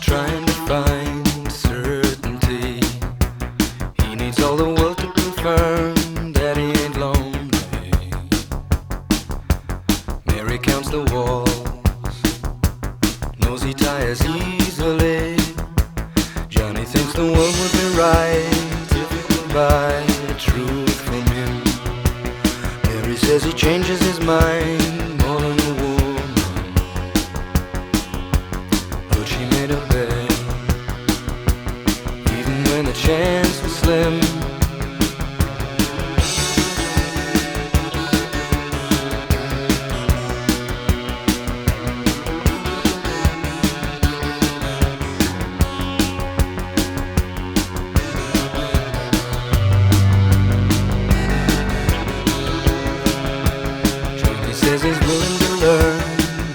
trying to find certainty. He needs all the world to confirm that he ain't lonely. Mary counts the walls, knows he tires easily. Johnny thinks the world would be right if it could buy the truth from you. Mary says he changes his mind. When the chance was slim. Says he's willing to learn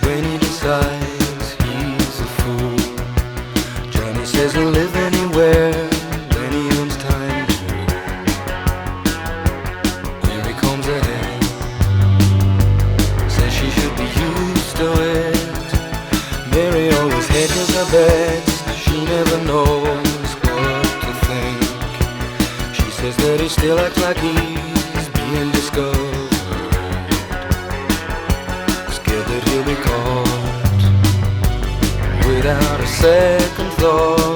when he decides he's a fool. Johnny says he'll live anywhere still acts like he's being discovered. Scared that he'll be caught without a second thought.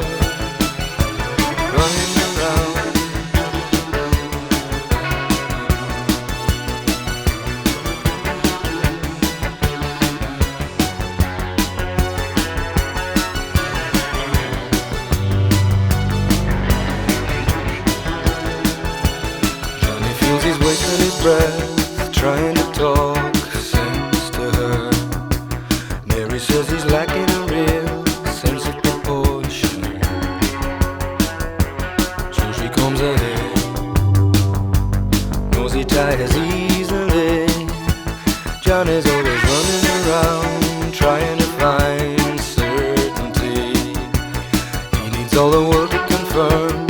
Breath trying to talk sense to her. Mary says he's lacking a real sense of proportion. So she comes ahead, knows he tires easily. John is always running around trying to find certainty. He needs all the world to confirm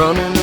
running